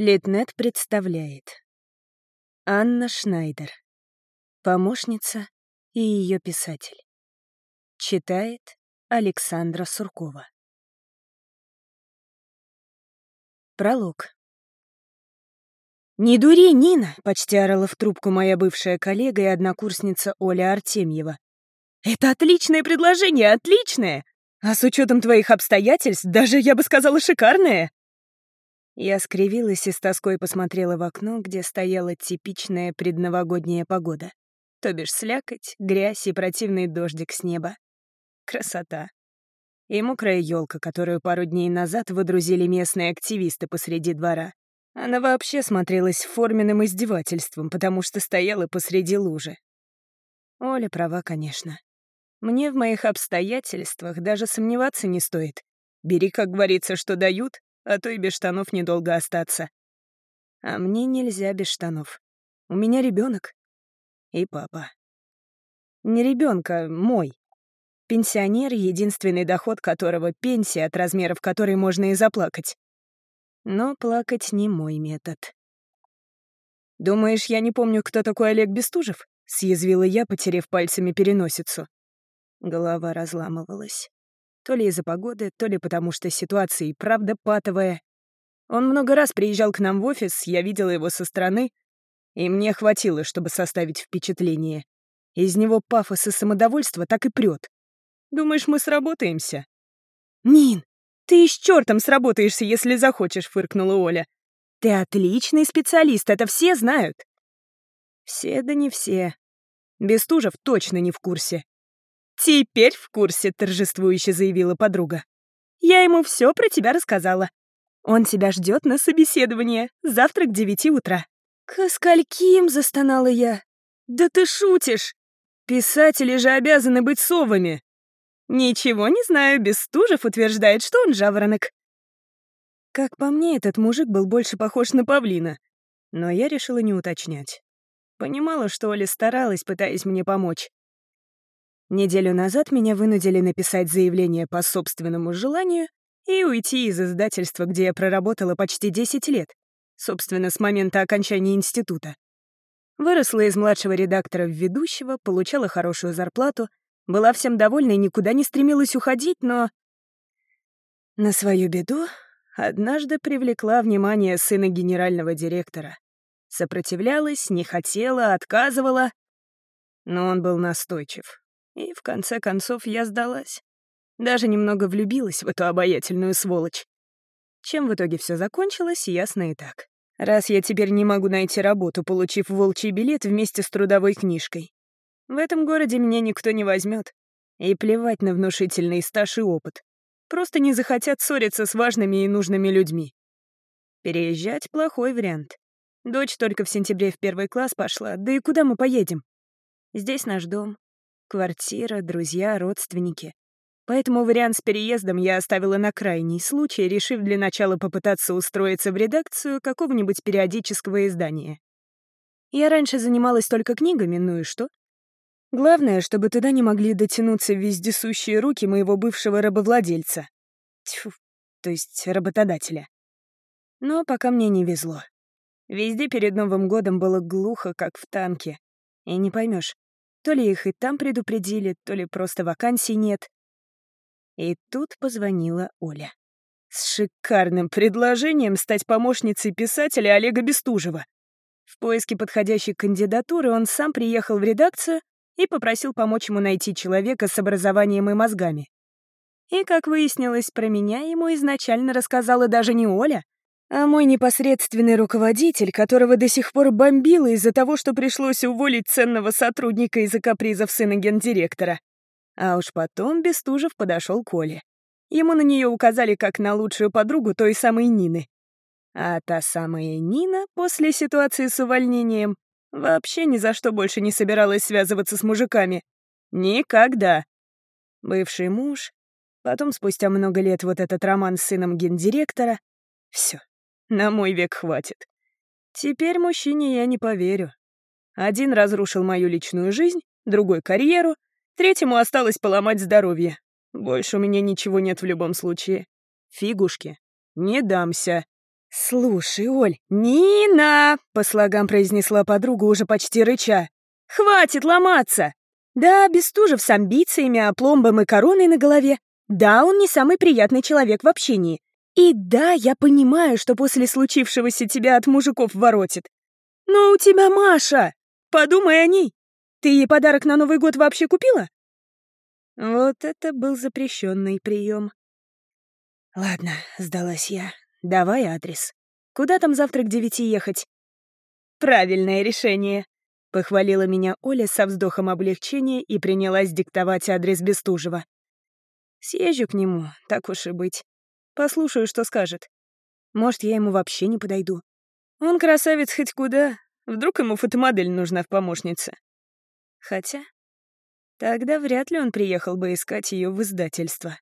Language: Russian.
Литнет представляет. Анна Шнайдер. Помощница и ее писатель. Читает Александра Суркова. Пролог. «Не дури, Нина!» — почти орала в трубку моя бывшая коллега и однокурсница Оля Артемьева. «Это отличное предложение, отличное! А с учетом твоих обстоятельств, даже, я бы сказала, шикарное!» Я скривилась и с тоской посмотрела в окно, где стояла типичная предновогодняя погода. То бишь слякоть, грязь и противный дождик с неба. Красота. И мокрая елка, которую пару дней назад выдрузили местные активисты посреди двора. Она вообще смотрелась форменным издевательством, потому что стояла посреди лужи. Оля права, конечно. Мне в моих обстоятельствах даже сомневаться не стоит. Бери, как говорится, что дают, а то и без штанов недолго остаться. А мне нельзя без штанов. У меня ребенок и папа. Не ребенка, мой. Пенсионер, единственный доход которого — пенсия, от размеров которой можно и заплакать. Но плакать не мой метод. «Думаешь, я не помню, кто такой Олег Бестужев?» — съязвила я, потерев пальцами переносицу. Голова разламывалась. То ли из-за погоды, то ли потому что ситуация и правда патовая. Он много раз приезжал к нам в офис, я видела его со стороны, и мне хватило, чтобы составить впечатление. Из него пафос и самодовольство так и прет. Думаешь, мы сработаемся? «Нин, ты и с чертом сработаешься, если захочешь», — фыркнула Оля. «Ты отличный специалист, это все знают». «Все да не все. Бестужев точно не в курсе. «Теперь в курсе», — торжествующе заявила подруга. «Я ему все про тебя рассказала. Он тебя ждет на собеседование. Завтра к девяти утра». «К скольким?» — застонала я. «Да ты шутишь! Писатели же обязаны быть совами!» «Ничего не знаю, Бестужев утверждает, что он жаворонок». Как по мне, этот мужик был больше похож на павлина. Но я решила не уточнять. Понимала, что Оля старалась, пытаясь мне помочь. Неделю назад меня вынудили написать заявление по собственному желанию и уйти из издательства, где я проработала почти 10 лет, собственно, с момента окончания института. Выросла из младшего редактора в ведущего, получала хорошую зарплату, была всем довольна и никуда не стремилась уходить, но... На свою беду однажды привлекла внимание сына генерального директора. Сопротивлялась, не хотела, отказывала, но он был настойчив. И в конце концов я сдалась. Даже немного влюбилась в эту обаятельную сволочь. Чем в итоге все закончилось, ясно и так. Раз я теперь не могу найти работу, получив волчий билет вместе с трудовой книжкой. В этом городе меня никто не возьмет. И плевать на внушительный стаж и опыт. Просто не захотят ссориться с важными и нужными людьми. Переезжать — плохой вариант. Дочь только в сентябре в первый класс пошла, да и куда мы поедем? Здесь наш дом, Квартира, друзья, родственники. Поэтому вариант с переездом я оставила на крайний случай, решив для начала попытаться устроиться в редакцию какого-нибудь периодического издания. Я раньше занималась только книгами, ну и что? Главное, чтобы туда не могли дотянуться вездесущие руки моего бывшего рабовладельца. Тьфу, то есть работодателя. Но пока мне не везло. Везде перед Новым годом было глухо, как в танке. И не поймешь, то ли их и там предупредили, то ли просто вакансий нет. И тут позвонила Оля. С шикарным предложением стать помощницей писателя Олега Бестужева. В поиске подходящей кандидатуры он сам приехал в редакцию и попросил помочь ему найти человека с образованием и мозгами. И, как выяснилось, про меня ему изначально рассказала даже не Оля, а мой непосредственный руководитель, которого до сих пор бомбило из-за того, что пришлось уволить ценного сотрудника из-за капризов сына гендиректора. А уж потом Бестужев подошел к Оле. Ему на нее указали как на лучшую подругу той самой Нины. А та самая Нина после ситуации с увольнением вообще ни за что больше не собиралась связываться с мужиками. Никогда. Бывший муж, потом спустя много лет вот этот роман с сыном гендиректора. Все, на мой век хватит. Теперь мужчине я не поверю. Один разрушил мою личную жизнь, другой — карьеру, третьему осталось поломать здоровье. Больше у меня ничего нет в любом случае. Фигушки. Не дамся. «Слушай, Оль, Нина!» — по слогам произнесла подруга уже почти рыча. «Хватит ломаться! Да, Бестужев с амбициями, опломбом и короной на голове. Да, он не самый приятный человек в общении. И да, я понимаю, что после случившегося тебя от мужиков воротит. Но у тебя Маша! Подумай о ней! Ты ей подарок на Новый год вообще купила?» Вот это был запрещенный прием. «Ладно», — сдалась я. «Давай адрес. Куда там завтра к девяти ехать?» «Правильное решение», — похвалила меня Оля со вздохом облегчения и принялась диктовать адрес Бестужева. «Съезжу к нему, так уж и быть. Послушаю, что скажет. Может, я ему вообще не подойду. Он красавец хоть куда. Вдруг ему фотомодель нужна в помощнице. Хотя... Тогда вряд ли он приехал бы искать ее в издательство.